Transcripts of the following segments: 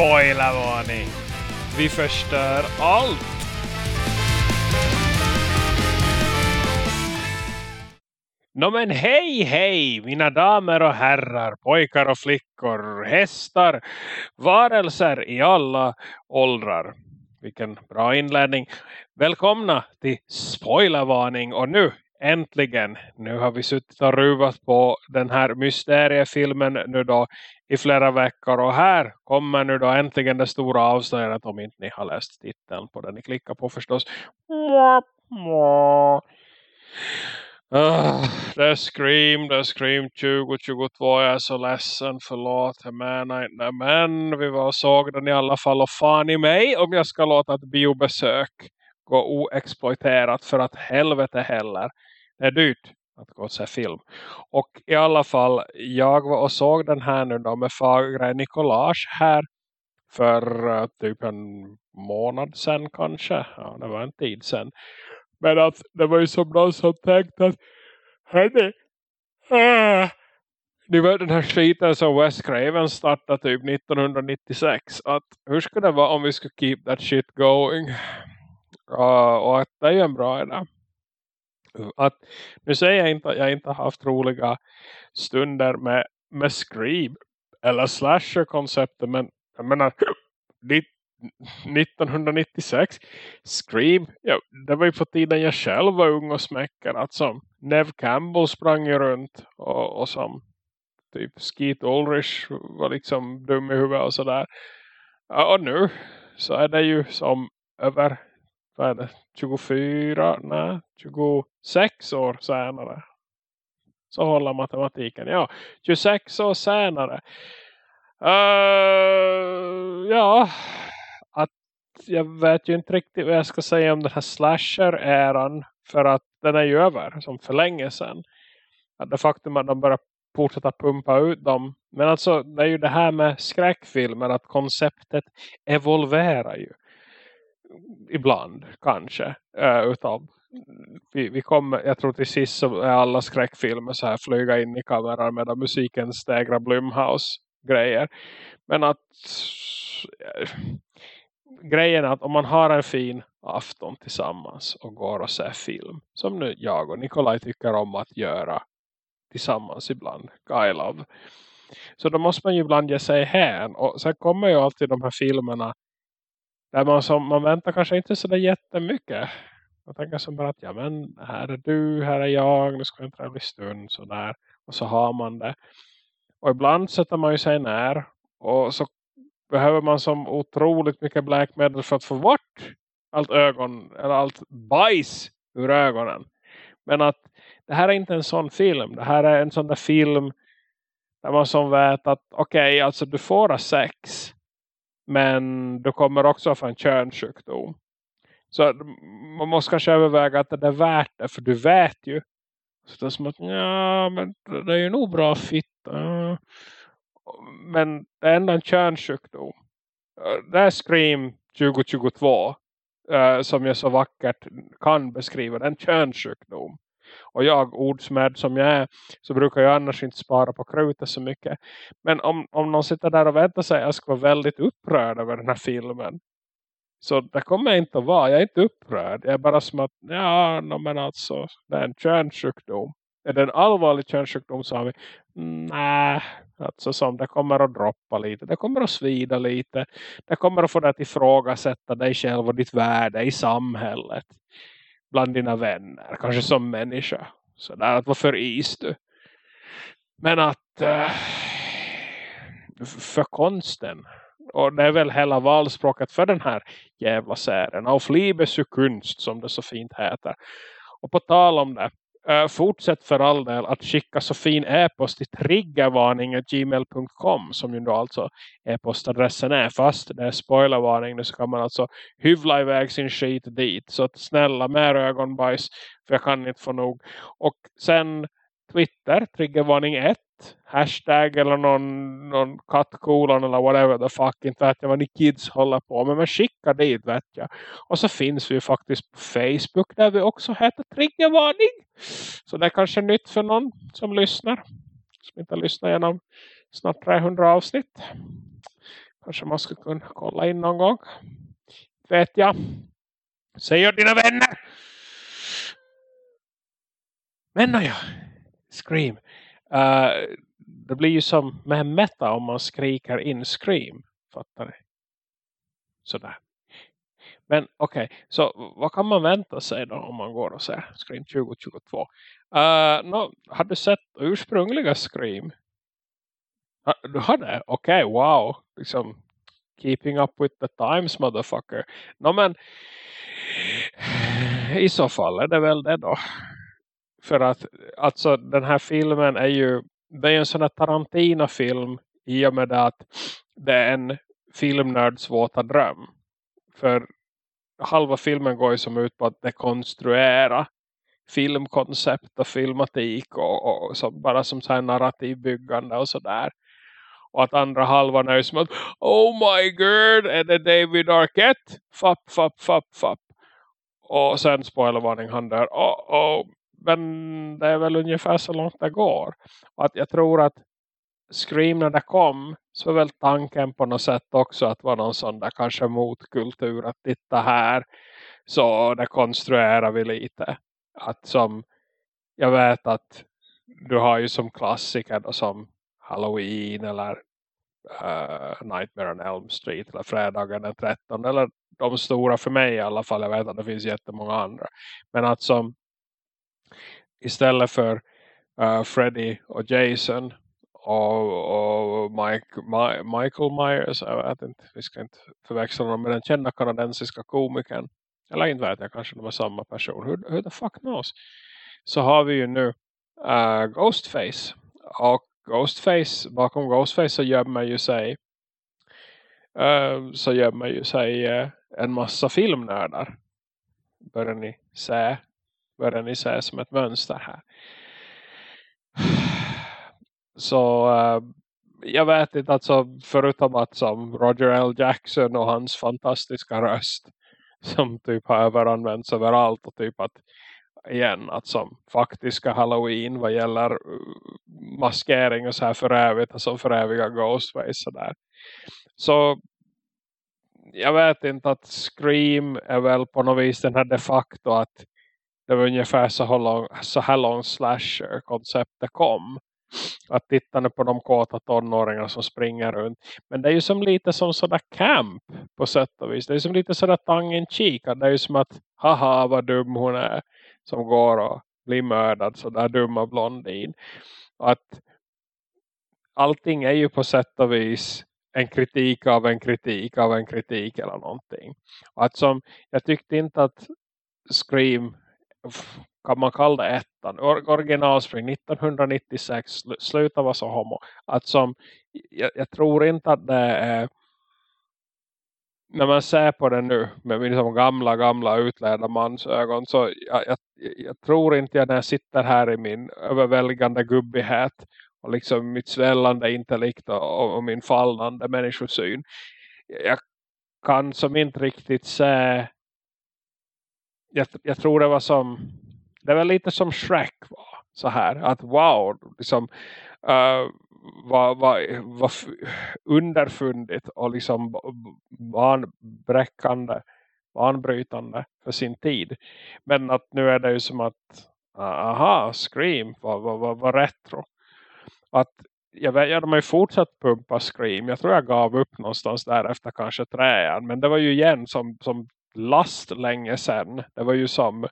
Spoilervarning! Vi förstör allt! Nå men hej hej mina damer och herrar, pojkar och flickor, hästar, varelser i alla åldrar. Vilken bra inledning. Välkomna till spoilervarning och nu äntligen, nu har vi suttit och ruvat på den här mysteriefilmen nu då i flera veckor och här kommer nu då äntligen det stora avslöjandet om inte ni har läst titeln på den ni klickar på förstås. Uh, det är Scream, det är Scream 2022, jag är så ledsen, förlåt, jag menar inte, men vi var och såg den i alla fall och fan i mig om jag ska låta ett biobesök gå oexploiterat för att helvete heller. Det är dyrt att gå och se film. Och i alla fall, jag var och såg den här nu då med Fagra Nikolaj här för uh, typ en månad sedan kanske. Ja, det var en tid sedan. Men att det var ju som någon som tänkte att hörni, äh, ni vet den här skiten som Wes Craven startade typ 1996. Att hur skulle det vara om vi skulle keep that shit going? Uh, och att det är ju en bra idé. Att, nu säger jag inte att jag inte haft roliga stunder med, med Scream eller slasher-konceptet men jag menar 1996 Scream, ja, det var ju på tiden jag själv var ung och smäckad att som Nev Campbell sprang ju runt och, och som typ Skeet Ulrich var liksom dum i huvudet och sådär. Och nu så är det ju som över vad är det, 24, nej 26 år senare. Så håller matematiken. Ja, 26 år senare. Uh, ja, att jag vet ju inte riktigt vad jag ska säga om den här slasher-äran. För att den är ju över som för länge sedan. Att det faktum att de börjar fortsätta pumpa ut dem. Men alltså det är ju det här med skräckfilmer att konceptet evolverar ju. Ibland kanske. Eh, uh, utan vi, vi kommer, jag tror till sist så är alla skräckfilmer så här flyga in i kameran medan musiken stegrar Blumhouse grejer. Men att grejen är att om man har en fin afton tillsammans och går och ser film. Som nu jag och Nikolaj tycker om att göra tillsammans ibland. I love. Så då måste man ju ibland ge sig hän. Och sen kommer ju alltid de här filmerna där man, som, man väntar kanske inte så där jättemycket. Man tänker som bara att ja men här är du, här är jag, nu ska vi en trevlig stund sådär. Och så har man det. Och ibland sätter man ju sig när. Och så behöver man som otroligt mycket blackmedal för att få bort allt ögon eller allt bajs ur ögonen. Men att det här är inte en sån film. Det här är en sån där film där man som vet att okej, okay, alltså du får ha sex. Men du kommer också få en könssjukdom. Så man måste kanske överväga att det är värt det. För du vet ju. Så det är som att, ja men det är ju nog bra fitta. Men det är ändå en könssjukdom. Det är Scream 2022. Eh, som jag så vackert kan beskriva. Det är en könssjukdom. Och jag, ordsmed som jag är, så brukar jag annars inte spara på krutet så mycket. Men om, om någon sitter där och väntar sig att jag ska vara väldigt upprörd över den här filmen. Så det kommer jag inte att vara. Jag är inte upprörd. Jag är bara som att, ja, no, men alltså, det är en könssjukdom. Är det en allvarlig könssjukdom så har vi, nej, alltså som det kommer att droppa lite. Det kommer att svida lite. Det kommer att få dig att ifrågasätta dig själv och ditt värde i samhället. Bland dina vänner. Kanske som människa. Så där att varför is du? Men att äh, för konsten och det är väl hela valspråket för den här jävla serien. Auf Liebes Kunst som det så fint heter. Och på tal om det. Uh, fortsätt för all del att skicka så fin e-post till triggervarning.gmail.com som ju då alltså e-postadressen är. Fast det är spoilervarning nu så kan man alltså hyvla iväg sin skit dit. Så att snälla mer ögonbajs för jag kan inte få nog. Och sen Twitter, triggervarning 1 hashtag eller någon, någon kattkolon eller whatever the fuck, inte vet jag vad ni kids håller på med, men skicka dit vet jag. Och så finns vi faktiskt på Facebook där vi också heter Triggervarning. Så det är kanske nytt för någon som lyssnar, som inte lyssnar genom snart 300 avsnitt. Kanske man skulle kunna kolla in någon gång. Vet jag. Säger dina vänner. Men ja. Scream. Uh, det blir ju som med meta om man skriker in Scream. Fattar ni? Sådär. Men okej, okay, så vad kan man vänta sig då om man går och ser Scream 2022? Uh, no, har du sett ursprungliga Scream? Ha, du har det? Okej, okay, wow. Liksom, keeping up with the times, motherfucker. No, men i så fall är det väl det då. För att alltså den här filmen är ju det är en sån här Tarantino-film i och med att det är en filmnörds våta dröm. För halva filmen går ju som ut på att dekonstruera filmkoncept och filmatik och, och så, bara som så här narrativbyggande och sådär. Och att andra halvan är ju som att Oh my god, är det David Arquette? Fapp, fapp, fapp, fapp. Och sen spoilervarning han där. Oh, oh. Men det är väl ungefär så långt det går. Och att jag tror att Scream när det kom så var väl tanken på något sätt också att vara någon sån där kanske motkultur att titta här så det konstruerar vi lite. Att som jag vet att du har ju som klassiker då, som Halloween eller uh, Nightmare on Elm Street eller fredagen den 13 eller de stora för mig i alla fall, jag vet att det finns jättemånga andra. Men att som istället för eh, uh, Freddy och Jason och, och Mike, My, Michael Myers, jag vet inte, vi ska inte förväxla honom med den kända kanadensiska komikern. Eller inte vet jag, kanske de är samma person. Hur, hur the fuck knows? Så har vi ju nu uh, Ghostface. Och Ghostface, bakom Ghostface så gömmer ju sig uh, så gömmer ju sig uh, en massa filmnördar. Börjar ni se börjar ni se som ett mönster här. Så uh, jag vet inte, alltså förutom att som Roger L. Jackson och hans fantastiska röst som typ har överanvänts överallt och typ att igen att som faktiska Halloween vad gäller eh, maskering och så här för evigt, alltså för eviga Ghostface så där. Så jag vet inte att Scream är väl på något vis den här de facto att det var ungefär så här lång, så här lång slasher-konceptet kom. Att titta på de kåta tonåringar som springer runt. Men det är ju som lite som sådär camp på sätt och vis. Det är ju som lite sådär tangen kika. Det är ju som att, haha vad dum hon är. Som går och blir mördad. Sådär dumma blondin. Och att allting är ju på sätt och vis en kritik av en kritik av en kritik eller någonting. Och att som, jag tyckte inte att Scream kan man kalla det ettan. Originalspring 1996. Sluta vara så homo. Att som, jag, jag, tror inte att det är när man ser på det nu med min liksom gamla, gamla utlärda mans ögon så jag, jag, jag, tror inte jag när jag sitter här i min överväldigande gubbighet och liksom mitt svällande intellekt och, och min fallande människosyn. Jag kan som inte riktigt se jag, jag tror det var som det var lite som Shrek var så här att wow liksom eh, uh, var, var, var underfundigt och liksom banbräckande banbrytande för sin tid men att nu är det ju som att aha, Scream var, var, var, var retro att jag vet, ja, de har ju fortsatt pumpa Scream. Jag tror jag gav upp någonstans där efter kanske träan. Men det var ju igen som, som last länge sedan. Det var ju som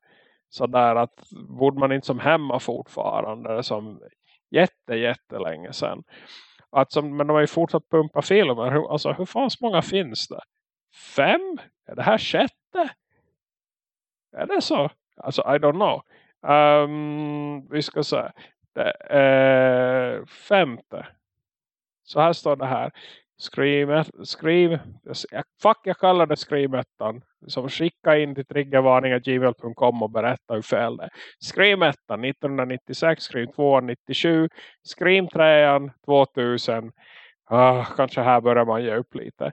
sådär att borde man inte som hemma fortfarande som jätte jättelänge sedan. Att som, men de har ju fortsatt pumpa filmer. Hur, alltså hur fanns många finns det? Fem? Är det här sjätte? Är det så? Alltså I don't know. Um, vi ska säga. Det eh, femte. Så här står det här. Scream, Scream, fuck jag kallar det Scream-ettan. Som skicka in till triggervarningar.gmail.com och berätta hur fel det är. Scream 1 1996, Scream 2 97, Scream 3 2000. Ah, kanske här börjar man ge upp lite.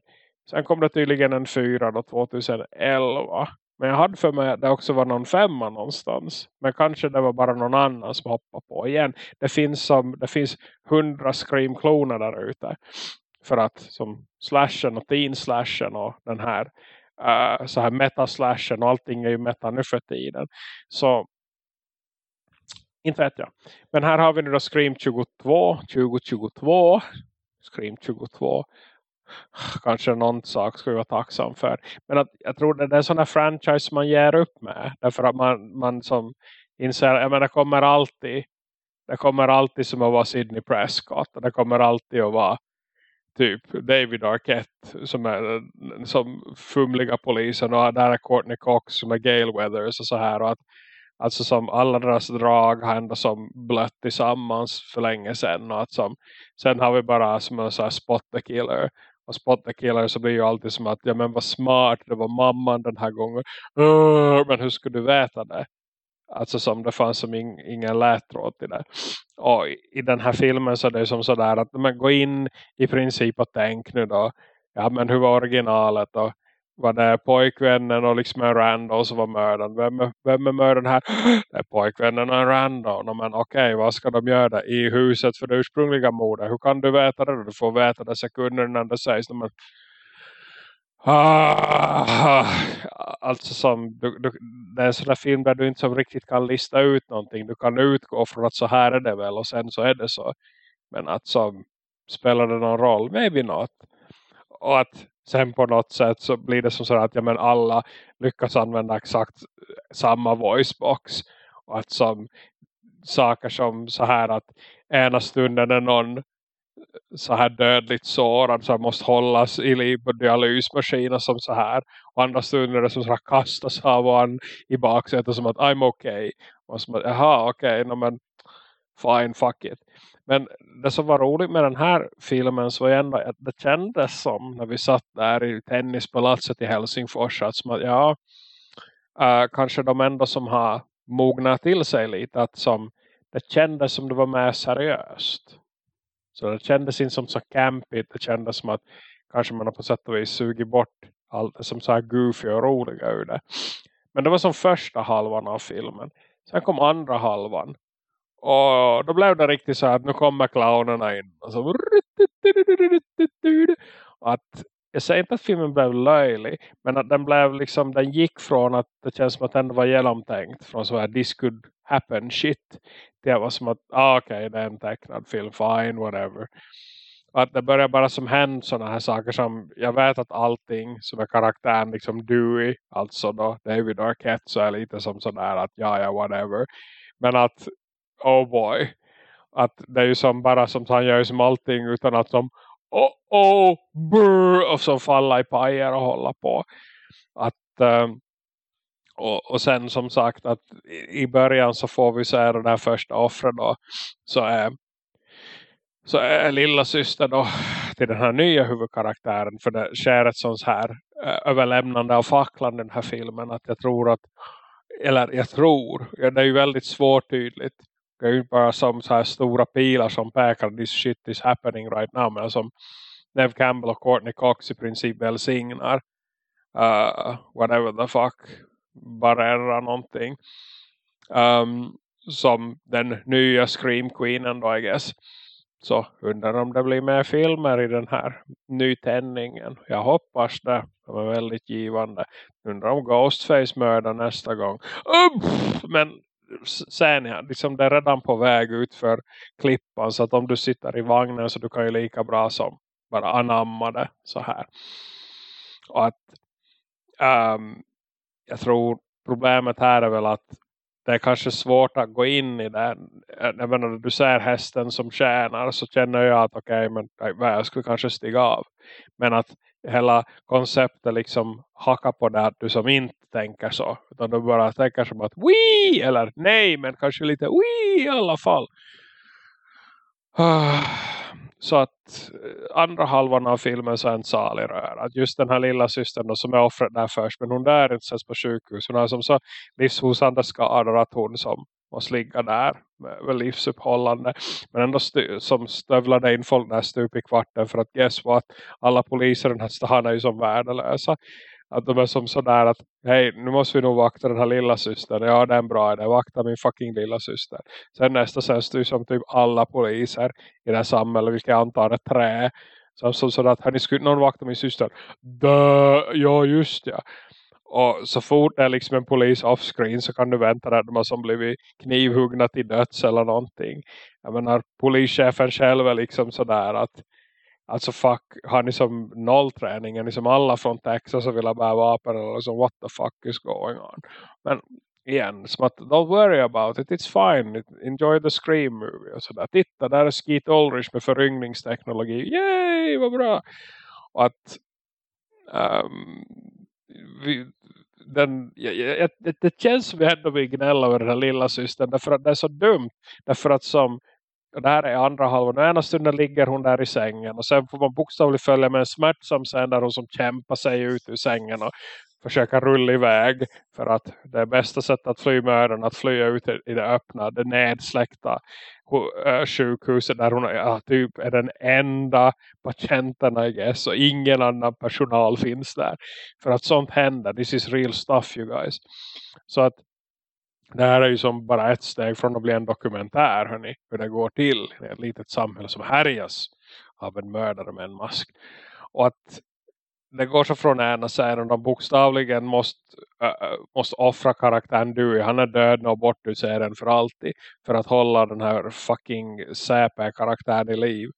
Sen kom det tydligen en 4 då 2011. Men jag hade för mig att det också var någon femma någonstans. Men kanske det var bara någon annan som hoppade på igen. Det finns, som, det finns hundra Scream-kloner där ute för att som slashen och teen slashen och den här uh, så här meta-slashen och allting är ju meta nu för tiden. Så inte vet jag. Men här har vi nu då Scream 22, 2022. Scream 22. Kanske någon sak ska vi vara tacksam för. Men att, jag tror det är en sån här franchise man ger upp med. Därför att man, man som inser, jag menar det kommer alltid det kommer alltid som att vara Sidney Prescott och det kommer alltid att vara typ David Arquette som är som fumliga polisen och där är Courtney Cox som är Gale Weathers och så här och att alltså som alla deras drag har ändå som blött tillsammans för länge sedan och att som, sen har vi bara som en så här spot the killer. Och spot the killer så blir ju alltid som att ja men vad smart det var mamman den här gången. Uh, men hur skulle du veta det? Alltså som det fanns som in, ingen lättråd till det. Och i, i den här filmen så är det som sådär att man går in i princip och tänk nu då. Ja men hur var originalet då? var det pojkvännen och liksom en random som var mördaren. Vem är, vem är mördaren här? Det är pojkvännen och en random. Men okej, okay, vad ska de göra i huset för det ursprungliga mordet? Hur kan du veta det? Du får veta det sekunder innan det sägs. Men, Ah, alltså som du, du, det är en sån där film där du inte som riktigt kan lista ut någonting. Du kan utgå från att så här är det väl och sen så är det så. Men att som spelar det någon roll? Maybe not. Och att sen på något sätt så blir det som så att ja, men alla lyckas använda exakt eh, samma voicebox. Och att som saker som så här att ena stunden är någon så här dödligt sårad så måste hållas i liv på dialysmaskiner som så här. Och andra stunder är det som så här kastas av han i baksätet som att I'm okay. Och som att, jaha okej, okay, no, men fine, fuck it. Men det som var roligt med den här filmen så var ändå att det kändes som när vi satt där i tennispalatset i Helsingfors att som att ja, uh, kanske de enda som har mognat till sig lite att som det kändes som det var mer seriöst. Så det kändes inte som så campigt. Det kändes som att kanske man har på sätt och vis sugit bort allt det som så här goofy och roliga ur det. Men det var som första halvan av filmen. Sen kom andra halvan. Och då blev det riktigt så här att nu kommer clownerna in. Och så att jag säger inte att filmen blev löjlig. Men att den blev liksom, den gick från att det känns som att den var genomtänkt. Från så här this could happen shit. Det var som att, ah, okej okay, det är en tecknad film, fine, whatever. Att det börjar bara som hända sådana här saker som, jag vet att allting som är karaktären liksom Dewey, alltså då David Arquette så är lite som sådär att ja, ja, whatever. Men att, oh boy, att det är ju som bara som han gör som allting utan att som oh, oh, brr, och så falla i pajer och hålla på. Att, ehm, och, och sen som sagt att i början så får vi se den där första offren. då. Så är, så är lilla syster då till den här nya huvudkaraktären. För det sker ett sånt här eh, överlämnande av facklan den här filmen. Att jag tror att, eller jag tror, det är ju väldigt svårt tydligt. Det är ju bara som så här stora pilar som pekar this shit is happening right now. Men som Nev Campbell och Courtney Cox i princip välsignar. Uh, whatever the fuck Barrera någonting. Um, som den nya Scream Queenen då I guess. Så undrar om det blir mer filmer i den här nytändningen. Jag hoppas det. Det var väldigt givande. Undrar om Ghostface mördar nästa gång. men sen ja, liksom det är redan på väg ut för klippan. Så att om du sitter i vagnen så du kan ju lika bra som bara anamma det så här. Och att um, jag tror problemet här är väl att det är kanske svårt att gå in i det. Jag menar, du ser hästen som tjänar så känner jag att okej, okay, men jag skulle kanske stiga av. Men att hela konceptet liksom hakar på det att du som inte tänker så. Utan du bara tänker som att wii eller nej, men kanske lite wii i alla fall. Ah, så att eh, andra halvan av filmen så är en salig rör. Att just den här lilla systern då, som är offret där först. Men hon där inte ses på sjukhus. Hon har som så livshotande skador att hon som måste ligga där med livsuppehållande. Men ändå som stövlade in folk där stup i kvarten. För att guess what? Alla poliser i den här stan är ju som värdelösa. Att de är som sådär att hej nu måste vi nog vakta den här lilla systern. Ja det är en bra idé. Vakta min fucking lilla syster. Sen nästa sen styr som typ alla poliser i det här samhället. Vilket jag antar är trä. Så, som sådär att hörni, skulle någon vakta min syster? Dö, ja just ja. Och så fort det är liksom en polis offscreen så kan du vänta dig att de har som blivit knivhuggna till döds eller någonting. Jag menar, polischefen själv är liksom sådär att Alltså fuck, har ni som nollträning? Är ni som alla från Texas och vill ha bära vapen? Eller så what the fuck is going on? Men igen, som att don't worry about it, it's fine. Enjoy the Scream movie och sådär. Titta, där är Skeet Ulrich med föryngringsteknologi. Yay, vad bra! Och att um, vi, den, jag, det, det känns som vi ändå vill gnälla över den här lilla systern därför att det är så dumt. Därför att som och där är andra halvan. Och ena stunden ligger hon där i sängen. Och sen får man bokstavligt följa med en smärtsam scen där hon som kämpar sig ut ur sängen. Och försöka rulla iväg. För att det bästa sättet att fly mördaren. Att fly ut i det öppna. Det nedsläckta sjukhuset. Där hon är, typ är den enda patienten I guess. Och ingen annan personal finns där. För att sånt händer. This is real stuff you guys. Så att det här är ju som bara ett steg från att bli en dokumentär hörni, hur det går till i ett litet samhälle som härjas av en mördare med en mask. Och att det går så från ena sidan de bokstavligen måste, äh, måste offra karaktären Dewey. Han är död och bort ur serien för alltid. För att hålla den här fucking säpe-karaktären i liv.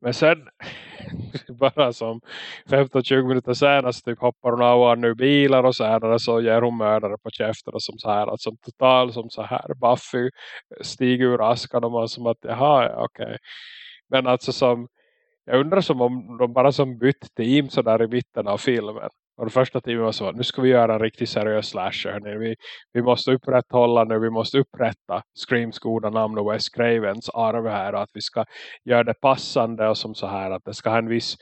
Men sen bara som 15-20 minuter senare så typ hoppar hon av och nu bilar och så här så ger hon mördare på käften och som så här att som total som så här Buffy stiger ur askan och man som att jaha okej. Okay. Men alltså som jag undrar som om de bara som bytt team så där i mitten av filmen. Och det första teamet var så att nu ska vi göra en riktigt seriös slasher. Vi, vi måste upprätthålla nu, vi måste upprätta Screams goda namn och Wes Cravens arv här. Och att vi ska göra det passande och som så här att det ska ha en viss,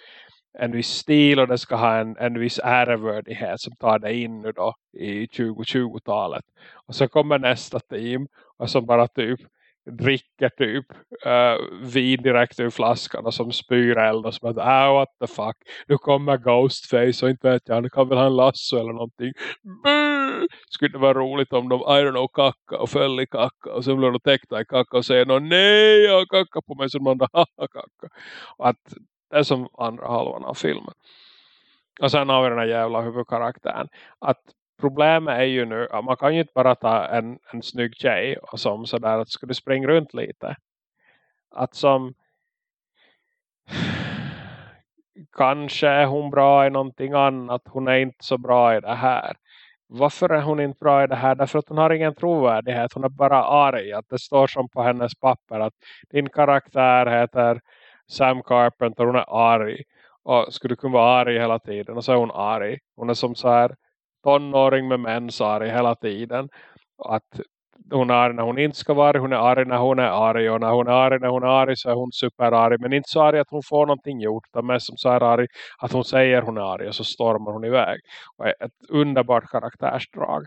en viss stil och det ska ha en, en viss ärevördighet som tar det in nu då i 2020-talet. Och så kommer nästa team och som bara typ dricker typ uh, vin direkt ur flaskan och som spyr eld och som att, ah what the fuck. Nu kommer Ghostface och inte vet jag, nu kan väl ha en lasso eller någonting. Buh! skulle det vara roligt om de, I don't know, kacka och föll i kacka och sen blir de täckta i kacka och säger nej jag har kacka på mig. Som man haha kacka. Och att det är som andra halvan av filmen. Och sen har vi den här jävla huvudkaraktären. Att problemet är ju nu att man kan ju inte bara ta en, en snygg tjej och som sådär att ska du springa runt lite. Att som kanske är hon bra i någonting annat. Hon är inte så bra i det här. Varför är hon inte bra i det här? Därför att hon har ingen trovärdighet. Hon är bara arg. Att det står som på hennes papper att din karaktär heter Sam Carpenter. Hon är arg. Och skulle kunna vara arg hela tiden. Och så är hon arg. Hon är som så här tonåring med mensari hela tiden. Att hon är arg när hon inte ska vara Hon är arg när hon är arg. Och när hon är arg när hon är arg så är hon superarg. Men inte så arg att hon får någonting gjort. Utan mest som så är arg att hon säger hon är arg. Och så stormar hon iväg. Och ett underbart karaktärsdrag.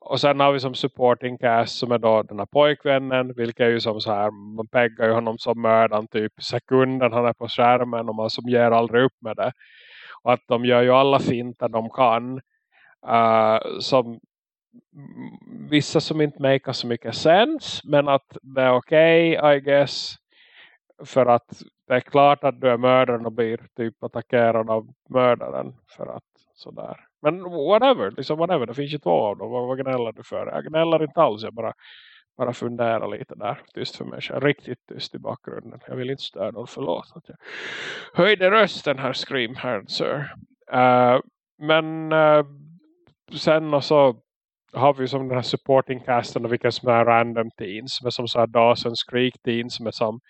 Och sen har vi som supporting cast som är då den här pojkvännen. Vilket är ju som så här. Man peggar ju honom som mördan typ sekunden han är på skärmen. Och man som ger aldrig upp med det. Och att de gör ju alla fintar de kan uh, som vissa som inte make så mycket sens men att det är okej okay, I guess för att det är klart att du är mördaren och blir typ attackerad av mördaren för att sådär. Men whatever, liksom whatever. Det finns ju två av dem. Vad, vad gnäller du för? Jag gnäller inte alls. Jag bara, bara funderar lite där. Tyst för mig. Jag riktigt tyst i bakgrunden. Jag vill inte störa någon. Förlåt att jag höjde rösten här. Scream här, sir. Uh, men uh, sen och så har vi som den här supporting casten och vilka som är random teens som är som så här Dawson's Creek teens som är som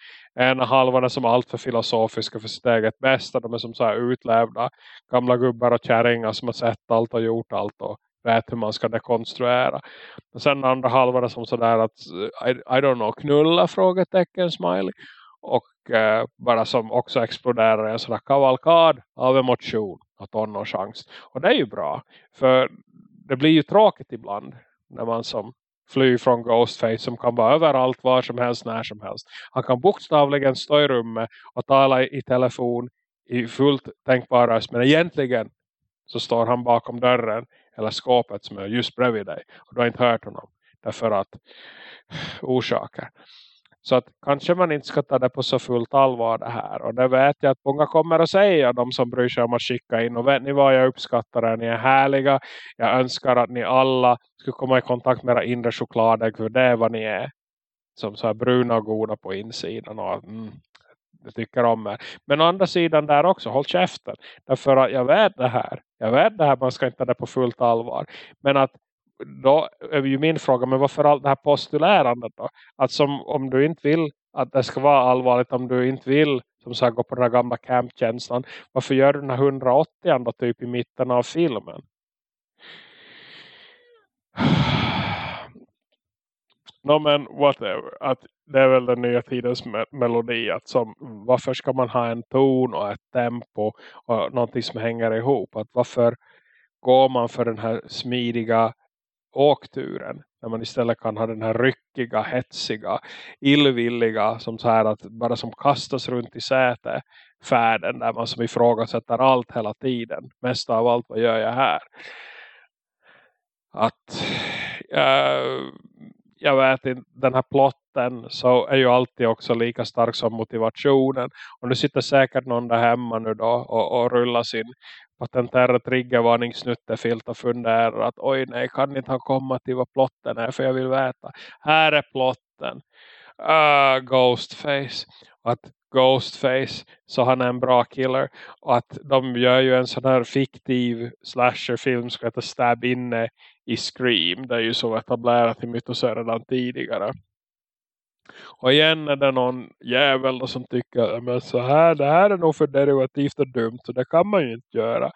ena halvan är som allt för filosofiska för sitt eget bästa de är som så här utlävda gamla gubbar och kärringar som har sett allt och gjort allt och vet hur man ska dekonstruera och sen andra halvan är som sådär att I, I don't know, knulla frågetecken smiley och eh, bara som också exploderar en sån här kavalkad av emotion och tonårschans. Och det är ju bra. För det blir ju tråkigt ibland när man som flyr från Ghostface som kan vara överallt var som helst, när som helst. Han kan bokstavligen stå i rummet och tala i telefon i fullt tänkbar röst. Men egentligen så står han bakom dörren eller skåpet som är just bredvid dig. Och du har inte hört honom. Därför att orsaker. Så att kanske man inte ska ta det på så fullt allvar det här. Och det vet jag att många kommer att säga. De som bryr sig om att skicka in. Och vet ni vad jag uppskattar er? Ni är härliga. Jag önskar att ni alla skulle komma i kontakt med era inre chokladägg. För det är vad ni är. Som så här bruna och goda på insidan. Och mm, jag tycker om er. Men å andra sidan där också. Håll käften. Därför att jag vet det här. Jag vet det här. Man ska inte ta det på fullt allvar. Men att då är ju min fråga, men varför allt det här postulärandet då? Att som om du inte vill att det ska vara allvarligt, om du inte vill som sagt gå på den här gamla campkänslan, varför gör du den här 180 då typ i mitten av filmen? No men whatever. Att det är väl den nya tidens me melodi. Att som, varför ska man ha en ton och ett tempo och någonting som hänger ihop? Att varför går man för den här smidiga åkturen. När man istället kan ha den här ryckiga, hetsiga, illvilliga som så här att bara som kastas runt i säte färden där man som ifrågasätter allt hela tiden. Mest av allt, vad gör jag här? Att äh, jag vet inte, den här plotten så är ju alltid också lika stark som motivationen. Och nu sitter säkert någon där hemma nu då och, och rullar sin patentära triggervarningsnuttefilt och funderar att oj nej kan inte han komma till vad plotten är för jag vill veta. Här är plotten. Uh, Ghostface. Att Ghostface så han är en bra killer och att de gör ju en sån här fiktiv slasherfilm som heter Stab inne i Scream. Det är ju så etablerat i mytoser redan tidigare. Och igen är det någon jävel som tycker men så här, det här är nog för derivativt och dumt så det kan man ju inte göra.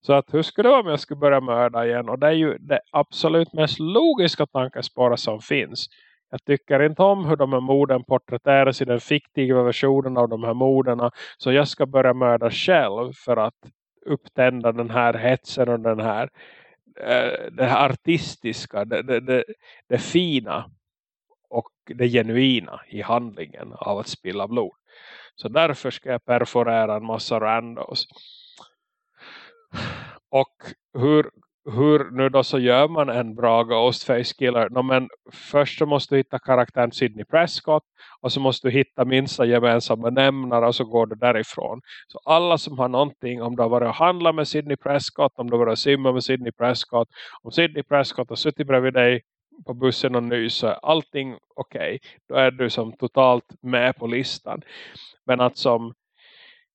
Så att hur skulle det vara om jag skulle börja mörda igen? Och det är ju det absolut mest logiska tankespåret som finns. Jag tycker inte om hur de här morden porträtteras i den fiktiva versionen av de här morden. Så jag ska börja mörda själv för att upptända den här hetsen och den här eh, Eh, det här artistiska, det, det, det, det fina och det genuina i handlingen av att spilla blod. Så därför ska jag perforera en massa randos. Och hur, hur nu då så gör man en bra Ghostface killer? No, men först så måste du hitta karaktären Sidney Prescott. Och så måste du hitta minsta gemensamma nämnare och så går du därifrån. Så alla som har någonting, om du har varit och handlat med Sidney Prescott, om du har varit och simmat med Sidney Prescott, om Sidney Prescott har suttit bredvid dig på bussen och nysa. Allting okej. Okay. Då är du som totalt med på listan. Men att som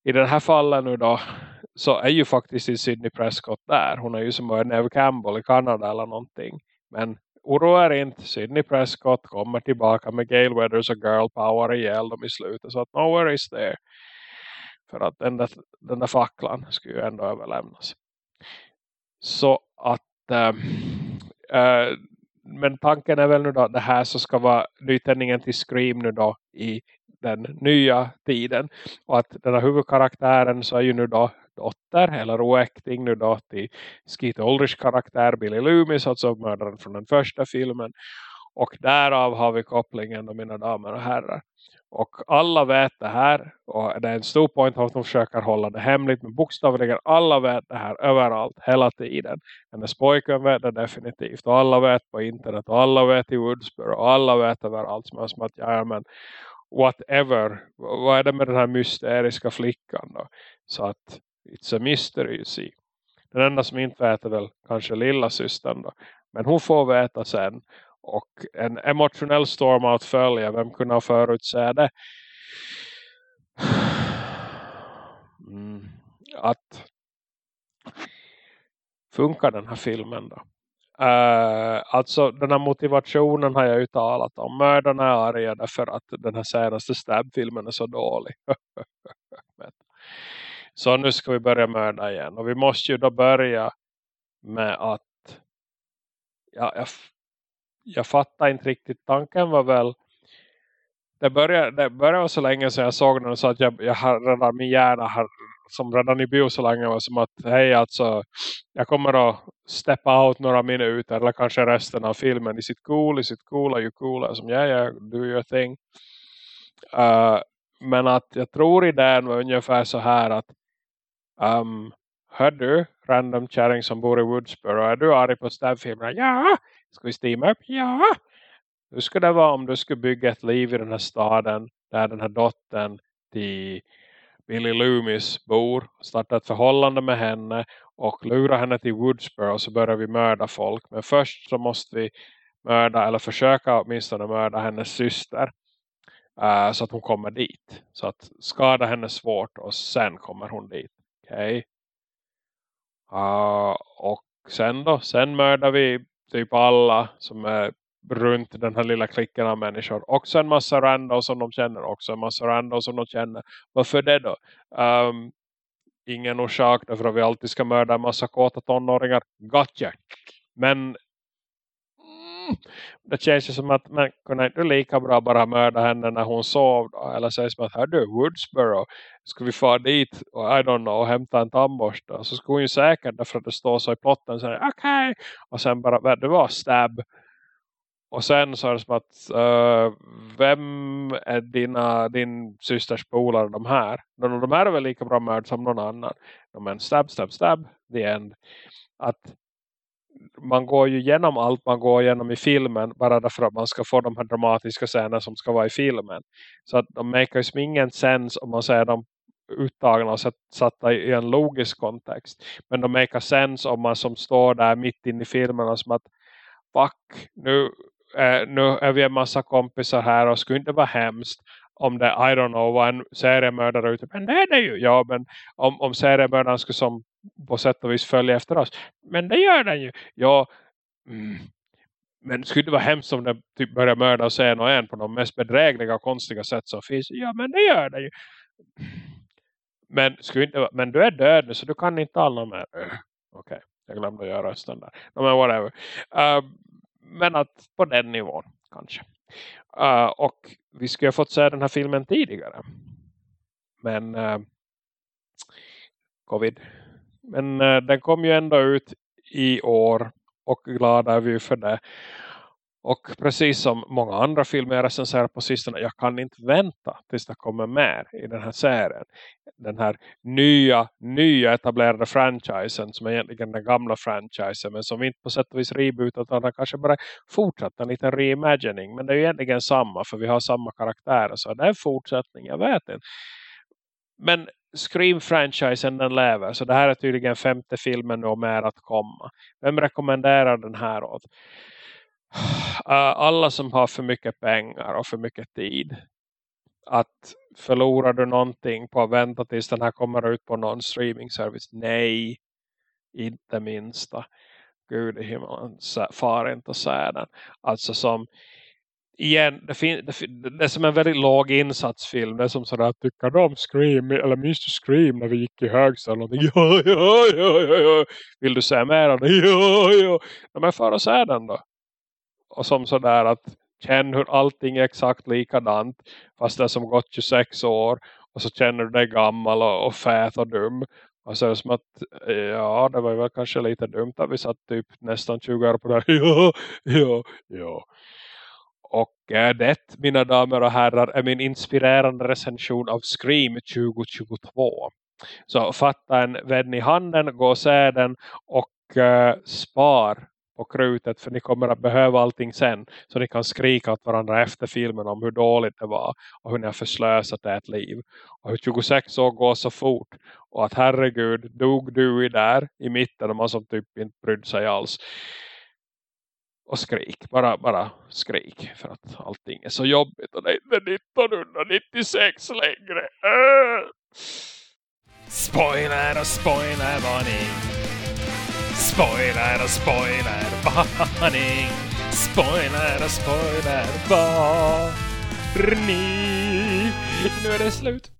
i den här fallen nu då så är ju faktiskt i Sydney Prescott där. Hon är ju som en Neve Campbell i Kanada eller någonting. Men oroa er inte. Sydney Prescott kommer tillbaka med Gale Weathers och Girl Power ihjäl dem i slutet. Så att no worries there. För att den där, den där facklan skulle ju ändå överlämnas. Så att äh, äh, men tanken är väl nu då att det här så ska vara nytändningen till Scream nu då i den nya tiden. Och att den här huvudkaraktären så är ju nu då dotter eller oäkting nu då till Skeet Ulrich karaktär Billy Loomis, alltså mördaren från den första filmen. Och därav har vi kopplingen då mina damer och herrar. Och alla vet det här. Och det är en stor point att de försöker hålla det hemligt. Men bokstavligen alla vet det här överallt, hela tiden. Hennes pojken vet det definitivt. Och alla vet på internet. Och alla vet i Woodsboro. Och alla vet överallt. Som är som att, ja men whatever. Vad är det med den här mysteriska flickan då? Så att it's a mystery you see. Den enda som inte vet är väl kanske lilla systern då. Men hon får veta sen. Och en emotionell storm att följa. Vem kunde ha förutsäga det? Mm. Att funkar den här filmen då? Uh, alltså den här motivationen har jag ju talat om. Mördarna är arga därför att den här senaste stabfilmen är så dålig. så nu ska vi börja mörda igen. Och vi måste ju då börja med att ja, jag jag fattar inte riktigt. Tanken var väl det började, det började så länge sedan jag såg den så att jag, jag har redan min hjärna har, som redan i bio så länge var som att hej alltså jag kommer att steppa out några minuter eller kanske resten av filmen i sitt cool, i sitt coola, ju coola som jag ja, do your thing uh, men att jag tror idén var ungefär så här att um, hör du random kärring som bor i Woodsboro är du arg på stävfilmerna? Ja! Ska vi steama upp? Ja! Hur skulle det vara om du skulle bygga ett liv i den här staden där den här dottern till Billy Loomis bor, startar ett förhållande med henne och lurar henne till Woodsboro så börjar vi mörda folk. Men först så måste vi mörda eller försöka åtminstone mörda hennes syster uh, så att hon kommer dit. Så att skada henne svårt och sen kommer hon dit. Okej. Okay. Uh, och sen då, sen mördar vi typ alla som är runt den här lilla klicken av människor. Också en massa random som de känner. Också en massa random som de känner. Varför det då? Um, ingen orsak därför att vi alltid ska mörda en massa kåta tonåringar. Gotcha! Men mm, det känns ju som att man kunde inte lika bra bara mörda henne när hon sov. Då. Eller säga som att, du Woodsboro, ska vi få dit och I don't know, hämta en tandborste. Så skulle hon ju säkert, därför att det står så i plotten, okej. Okay. Och sen bara, det var stab. Och sen så är det som att uh, vem är dina, din systers polare de här? De, de här är väl lika bra mörd som någon annan. De är en stab, stab, stab. The end. Att man går ju igenom allt man går igenom i filmen bara därför att man ska få de här dramatiska scenerna som ska vara i filmen. Så att de makar ju ingen sens om man ser dem uttagna och satta i en logisk kontext. Men de makar sens om man som står där mitt inne i filmen och som att fuck, nu eh, nu är vi en massa kompisar här och skulle inte vara hemskt om det, I don't know, var en seriemördare ute. Men det är det ju, ja, men om, om seriemördaren skulle som på sätt och vis följa efter oss. Men det gör den ju. Ja, mm. men det skulle vara hemskt om den typ börjar mörda oss en och en på de mest bedrägliga och konstiga sätt som finns. Ja, men det gör den ju. Men, skulle inte, men du är död nu så du kan inte tala mer. Okej, okay. jag glömde att göra rösten där. No, men whatever. Uh, men att på den nivån kanske. Uh, och vi skulle ha fått se den här filmen tidigare. Men uh, covid. Men uh, den kom ju ändå ut i år och glada är vi för det. Och precis som många andra filmer jag recenserar på sistone, jag kan inte vänta tills det kommer mer i den här serien. Den här nya, nya etablerade franchisen som är egentligen den gamla franchisen men som inte på sätt och vis rebootat utan den kanske bara fortsatt en liten reimagining. Men det är ju egentligen samma för vi har samma karaktärer så det är en fortsättning, jag vet inte. Men Scream-franchisen den lever så det här är tydligen femte filmen och mer att komma. Vem rekommenderar den här åt? Äh, alla som har för mycket pengar och för mycket tid att förlorar du någonting på att vänta tills den här kommer ut på någon streaming service? Nej, inte minsta. Gud i himmelen, far inte och säg den. Alltså som igen, det, fin, det, det är som en väldigt låg insatsfilm. Det är som sådär, tycker du om Scream? Eller Mr Scream när vi gick i högstadiet? Ja, ja, ja, ja, ja. Vill du säga mer om det? Ja, ja. Men för och säden den då och som sådär att känn hur allting är exakt likadant fast det är som gått 26 år och så känner du dig gammal och, och fät och dum och så är det som att eh, ja det var väl kanske lite dumt att vi satt typ nästan 20 år på det ja, ja, ja. Och äh, det mina damer och herrar är min inspirerande recension av Scream 2022 så fatta en vän i handen, gå och se den och äh, spar på krutet för ni kommer att behöva allting sen. Så ni kan skrika åt varandra efter filmen om hur dåligt det var och hur ni har förslösat ert liv. Och hur 26 år går så fort och att herregud dog du i där i mitten och man som typ inte brydde sig alls. Och skrik, bara, bara skrik för att allting är så jobbigt och det är inte 1996 längre. Äh! Spoiler och spoiler varning. Spoiler och spoiler varning. Spoiler och spoiler varning. Nu är det slut.